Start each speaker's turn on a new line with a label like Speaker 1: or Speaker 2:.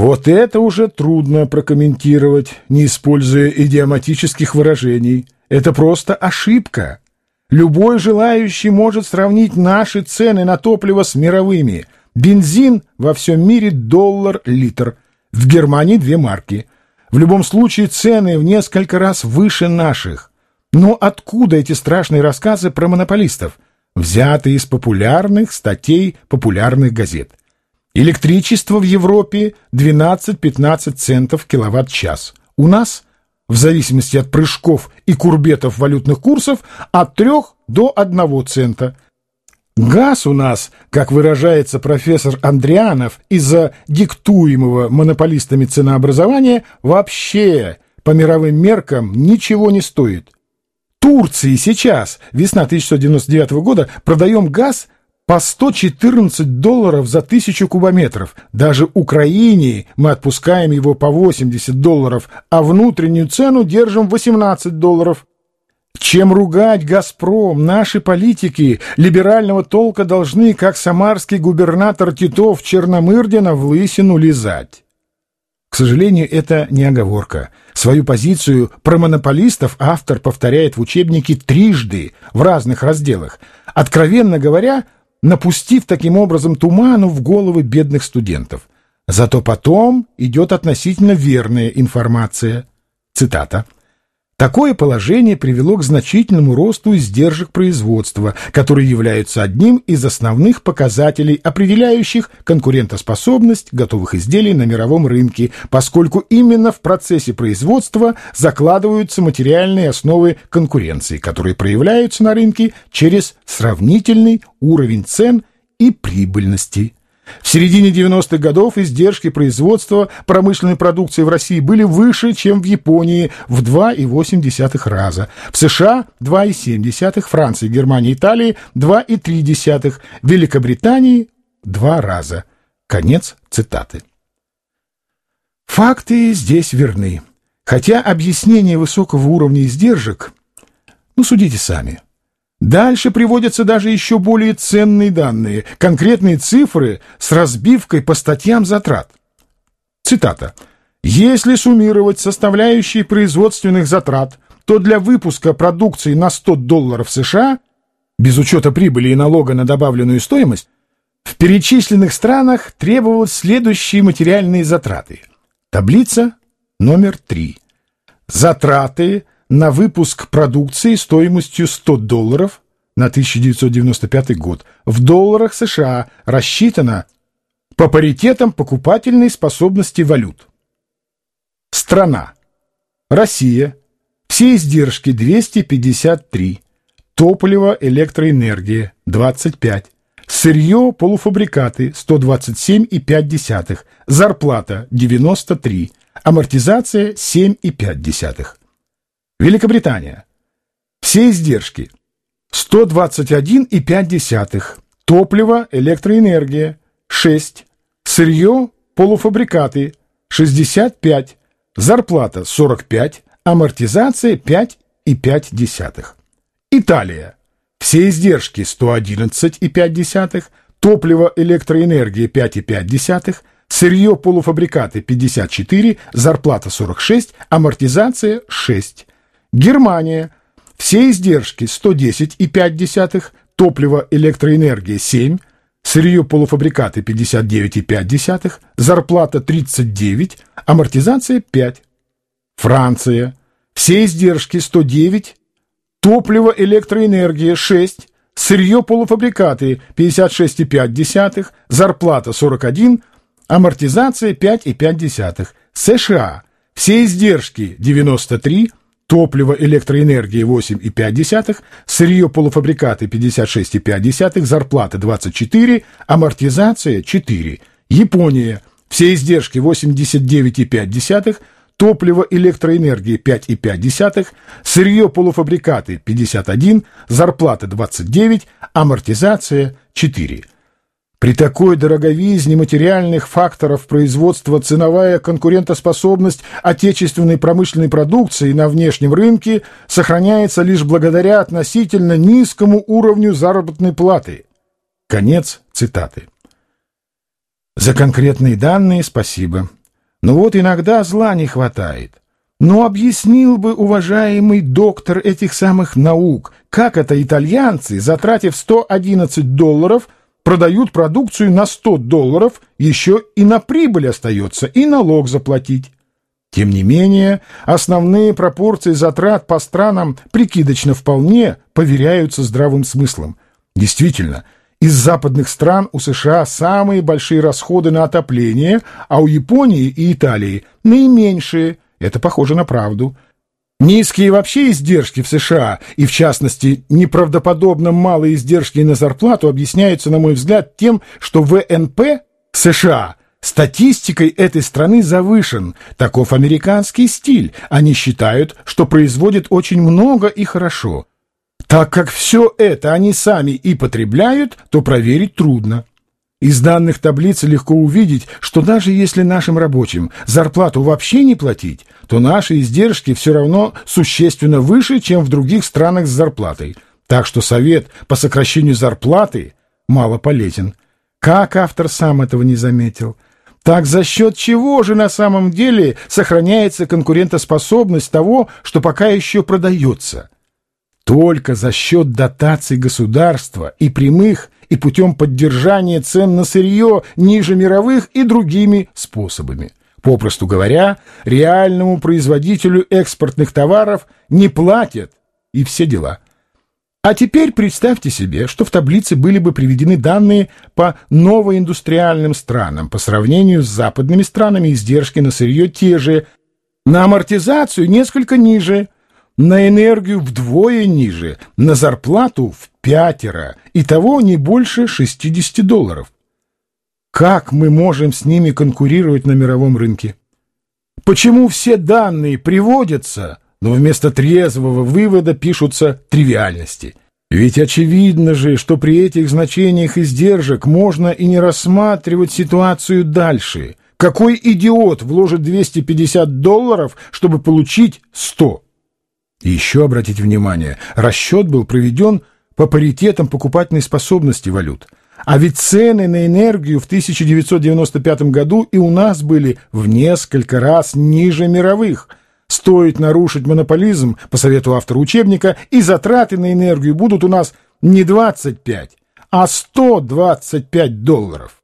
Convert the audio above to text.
Speaker 1: Вот это уже трудно прокомментировать, не используя идиоматических выражений. Это просто ошибка. Любой желающий может сравнить наши цены на топливо с мировыми. Бензин во всем мире доллар литр, в Германии две марки. В любом случае цены в несколько раз выше наших. Но откуда эти страшные рассказы про монополистов? Взятые из популярных статей популярных газет. Электричество в Европе 12-15 центов киловатт-час. У нас, в зависимости от прыжков и курбетов валютных курсов, от 3 до 1 цента. Газ у нас, как выражается профессор Андрианов, из-за диктуемого монополистами ценообразования вообще по мировым меркам ничего не стоит. Турции сейчас, весна 1999 года, продаем газ – по 114 долларов за тысячу кубометров. Даже Украине мы отпускаем его по 80 долларов, а внутреннюю цену держим 18 долларов. Чем ругать «Газпром», наши политики либерального толка должны, как самарский губернатор Титов Черномырдина, в лысину лизать. К сожалению, это не оговорка. Свою позицию про монополистов автор повторяет в учебнике трижды в разных разделах. Откровенно говоря, напустив таким образом туману в головы бедных студентов. Зато потом идет относительно верная информация. Цитата. Такое положение привело к значительному росту издержек производства, которые являются одним из основных показателей, определяющих конкурентоспособность готовых изделий на мировом рынке, поскольку именно в процессе производства закладываются материальные основы конкуренции, которые проявляются на рынке через сравнительный уровень цен и прибыльности. В середине 90-х годов издержки производства промышленной продукции в России были выше, чем в Японии в 2,8 раза, в США 2,7, Франции, Германии, Италии 2,3, Великобритании 2 раза. Конец цитаты. Факты здесь верны. Хотя объяснение высокого уровня издержек, ну, судите сами – Дальше приводятся даже еще более ценные данные, конкретные цифры с разбивкой по статьям затрат. Цитата. «Если суммировать составляющие производственных затрат, то для выпуска продукции на 100 долларов США, без учета прибыли и налога на добавленную стоимость, в перечисленных странах требовалось следующие материальные затраты. Таблица номер 3. Затраты на выпуск продукции стоимостью 100 долларов на 1995 год в долларах США рассчитано по паритетам покупательной способности валют. Страна. Россия. Все издержки 253. Топливо, электроэнергия 25. Сырье, полуфабрикаты 127,5. Зарплата 93. Амортизация 7,5. Великобритания. Все издержки 121,5. Топливо, электроэнергия 6. Сырье, полуфабрикаты 65. Зарплата 45. Амортизация 5,5. Италия. Все издержки 111,5. Топливо, электроэнергия 5,5. Сырье, полуфабрикаты 54. Зарплата 46. Амортизация 6. Германия. Все издержки 110,5, топливо, электроэнергия 7, сырье полуфабрикаты 59,5, зарплата 39, амортизация 5. Франция. Все издержки 109, топливо, электроэнергия 6, сырье полуфабрикаты 56,5, зарплата 41, амортизация 5,5. США. Все издержки 93, топливо, электроэнергия 8,5, сырье полуфабрикаты 56,5, зарплата 24, амортизация 4. Япония. Все издержки 89,5, топливо, электроэнергия 5,5, сырье полуфабрикаты 51, зарплата 29, амортизация 4. При такой дороговизне материальных факторов производства ценовая конкурентоспособность отечественной промышленной продукции на внешнем рынке сохраняется лишь благодаря относительно низкому уровню заработной платы. Конец цитаты. За конкретные данные спасибо. Но вот иногда зла не хватает. Но объяснил бы уважаемый доктор этих самых наук, как это итальянцы, затратив 111 долларов, продают продукцию на 100 долларов, еще и на прибыль остается, и налог заплатить. Тем не менее, основные пропорции затрат по странам прикидочно вполне поверяются здравым смыслом. Действительно, из западных стран у США самые большие расходы на отопление, а у Японии и Италии наименьшие – это похоже на правду. Низкие вообще издержки в США, и в частности неправдоподобно малые издержки на зарплату объясняются, на мой взгляд, тем, что ВНП США статистикой этой страны завышен. Таков американский стиль. Они считают, что производят очень много и хорошо. Так как все это они сами и потребляют, то проверить трудно. Из данных таблицы легко увидеть, что даже если нашим рабочим зарплату вообще не платить, то наши издержки все равно существенно выше, чем в других странах с зарплатой. Так что совет по сокращению зарплаты мало полезен. Как автор сам этого не заметил? Так за счет чего же на самом деле сохраняется конкурентоспособность того, что пока еще продается? Только за счет дотаций государства и прямых и путем поддержания цен на сырье ниже мировых и другими способами. Попросту говоря, реальному производителю экспортных товаров не платят и все дела. А теперь представьте себе, что в таблице были бы приведены данные по новоиндустриальным странам. По сравнению с западными странами издержки на сырье те же, на амортизацию несколько ниже – на энергию вдвое ниже, на зарплату в пятеро, и того не больше 60 долларов. Как мы можем с ними конкурировать на мировом рынке? Почему все данные приводятся, но вместо трезвого вывода пишутся тривиальности? Ведь очевидно же, что при этих значениях издержек можно и не рассматривать ситуацию дальше. Какой идиот вложит 250 долларов, чтобы получить 100? Еще обратите внимание, расчет был проведен по паритетам покупательной способности валют. А ведь цены на энергию в 1995 году и у нас были в несколько раз ниже мировых. Стоит нарушить монополизм, по совету автора учебника, и затраты на энергию будут у нас не 25, а 125 долларов.